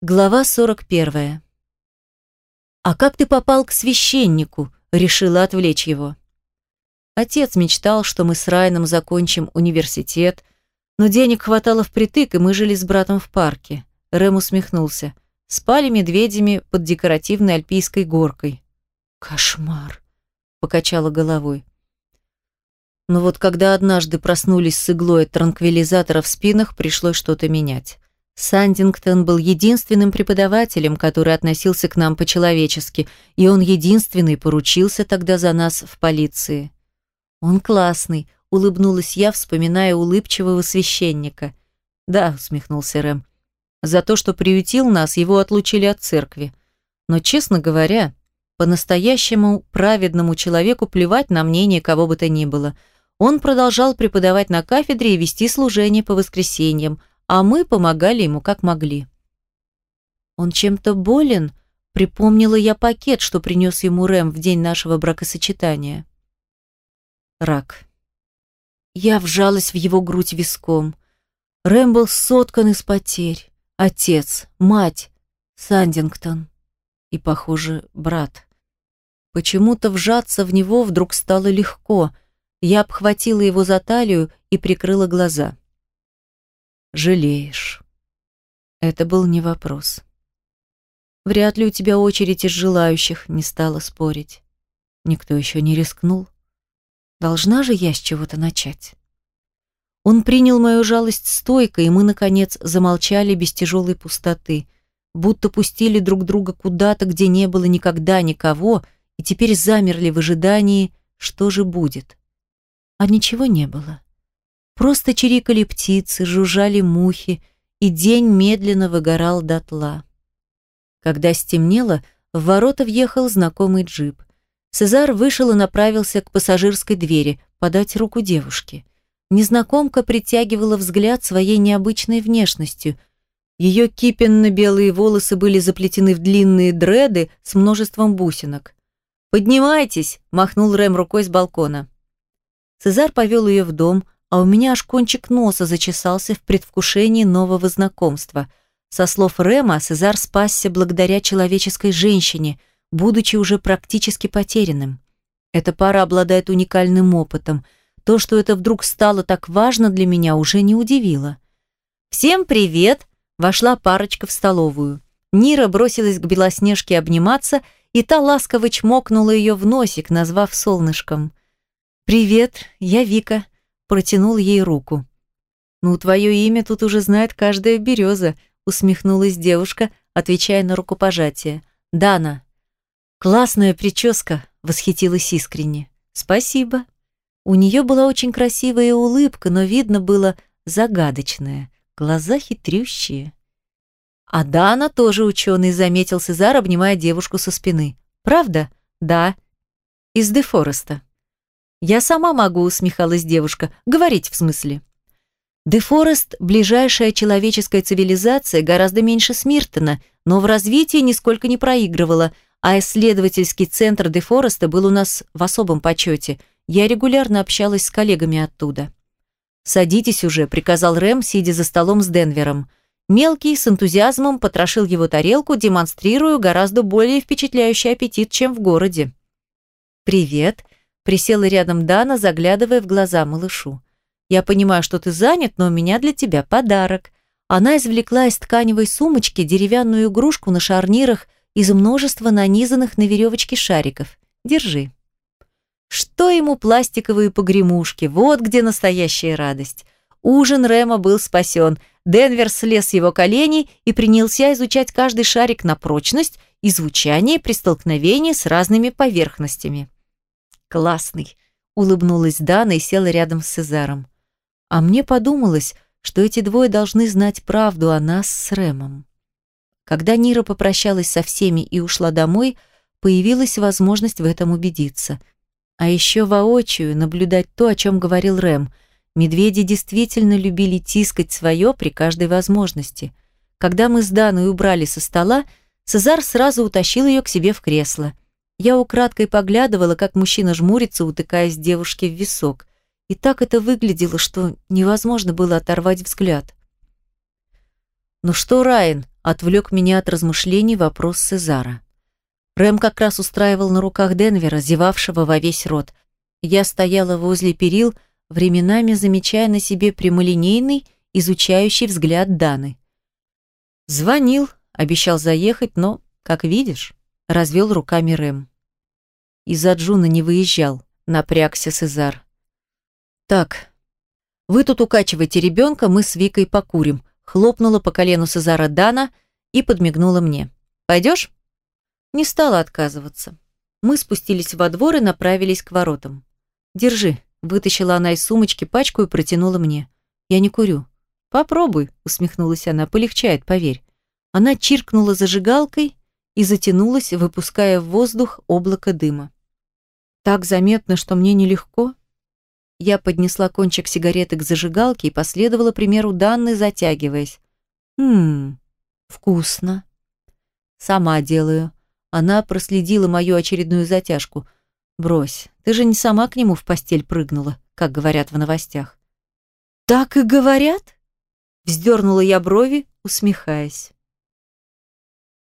Глава 41. «А как ты попал к священнику?» – решила отвлечь его. Отец мечтал, что мы с Райаном закончим университет, но денег хватало впритык, и мы жили с братом в парке. Рэм усмехнулся. Спали медведями под декоративной альпийской горкой. «Кошмар!» – покачала головой. Но вот когда однажды проснулись с иглой от транквилизатора в спинах, пришлось что-то менять. Сандингтон был единственным преподавателем, который относился к нам по-человечески, и он единственный поручился тогда за нас в полиции. «Он классный», — улыбнулась я, вспоминая улыбчивого священника. «Да», — усмехнулся Рэм. «За то, что приютил нас, его отлучили от церкви. Но, честно говоря, по-настоящему праведному человеку плевать на мнение кого бы то ни было. Он продолжал преподавать на кафедре и вести служение по воскресеньям, а мы помогали ему как могли. Он чем-то болен, припомнила я пакет, что принес ему Рэм в день нашего бракосочетания. Рак. Я вжалась в его грудь виском. Рэм был соткан из потерь. Отец, мать, Сандингтон и, похоже, брат. Почему-то вжаться в него вдруг стало легко. Я обхватила его за талию и прикрыла глаза жалеешь. Это был не вопрос. Вряд ли у тебя очередь из желающих, не стала спорить. Никто еще не рискнул. Должна же я с чего-то начать. Он принял мою жалость стойко, и мы, наконец, замолчали без тяжелой пустоты, будто пустили друг друга куда-то, где не было никогда никого, и теперь замерли в ожидании, что же будет. А ничего не было. Просто чирикали птицы, жужжали мухи, и день медленно выгорал дотла. Когда стемнело, в ворота въехал знакомый джип. Цезар вышел и направился к пассажирской двери, подать руку девушке. Незнакомка притягивала взгляд своей необычной внешностью. Ее кипенно-белые волосы были заплетены в длинные дреды с множеством бусинок. «Поднимайтесь!» – махнул Рэм рукой с балкона. Цезар повел ее в дом, а у меня аж кончик носа зачесался в предвкушении нового знакомства. Со слов Рема, Сезар спасся благодаря человеческой женщине, будучи уже практически потерянным. Эта пара обладает уникальным опытом. То, что это вдруг стало так важно для меня, уже не удивило. «Всем привет!» – вошла парочка в столовую. Нира бросилась к Белоснежке обниматься, и та ласково чмокнула ее в носик, назвав солнышком. «Привет, я Вика», протянул ей руку. «Ну, твое имя тут уже знает каждая береза», усмехнулась девушка, отвечая на рукопожатие. «Дана». «Классная прическа», восхитилась искренне. «Спасибо». У нее была очень красивая улыбка, но видно было загадочная, глаза хитрющие. А Дана тоже ученый, заметил Сезар, обнимая девушку со спины. «Правда?» «Да». «Из Дефореста». «Я сама могу», — усмехалась девушка. «Говорить в смысле». Дефорест – ближайшая человеческая цивилизация, гораздо меньше Смиртона, но в развитии нисколько не проигрывала, а исследовательский центр Дефореста был у нас в особом почете. Я регулярно общалась с коллегами оттуда. «Садитесь уже», – приказал Рэм, сидя за столом с Денвером. Мелкий с энтузиазмом потрошил его тарелку, демонстрируя гораздо более впечатляющий аппетит, чем в городе. «Привет», Присела рядом Дана, заглядывая в глаза малышу. «Я понимаю, что ты занят, но у меня для тебя подарок». Она извлекла из тканевой сумочки деревянную игрушку на шарнирах из множества нанизанных на веревочке шариков. Держи. Что ему пластиковые погремушки? Вот где настоящая радость. Ужин Рема был спасен. Денвер слез с его коленей и принялся изучать каждый шарик на прочность и звучание при столкновении с разными поверхностями. Классный, улыбнулась Дана и села рядом с Цезаром. А мне подумалось, что эти двое должны знать правду о нас с Рэмом. Когда Нира попрощалась со всеми и ушла домой, появилась возможность в этом убедиться. А еще воочию наблюдать то, о чем говорил Рэм. Медведи действительно любили тискать свое при каждой возможности. Когда мы с Даной убрали со стола, Цезар сразу утащил ее к себе в кресло – я украдкой поглядывала, как мужчина жмурится, утыкаясь девушке в висок. И так это выглядело, что невозможно было оторвать взгляд. «Ну что, Райан?» отвлек меня от размышлений вопрос Сезара. Рэм как раз устраивал на руках Денвера, зевавшего во весь рот. Я стояла возле перил, временами замечая на себе прямолинейный, изучающий взгляд Даны. Звонил, обещал заехать, но, как видишь, развел руками Рэм. Из-за Джуна не выезжал, напрягся Сезар. Так, вы тут укачиваете ребенка, мы с Викой покурим, хлопнула по колену Сезара Дана и подмигнула мне. Пойдешь? Не стала отказываться. Мы спустились во двор и направились к воротам. Держи, вытащила она из сумочки пачку и протянула мне. Я не курю. Попробуй, усмехнулась она, полегчает, поверь. Она чиркнула зажигалкой и затянулась, выпуская в воздух облако дыма. Так заметно, что мне нелегко. Я поднесла кончик сигареты к зажигалке и последовала примеру Данны, затягиваясь. «Ммм, вкусно». «Сама делаю». Она проследила мою очередную затяжку. «Брось, ты же не сама к нему в постель прыгнула, как говорят в новостях». «Так и говорят?» Вздернула я брови, усмехаясь.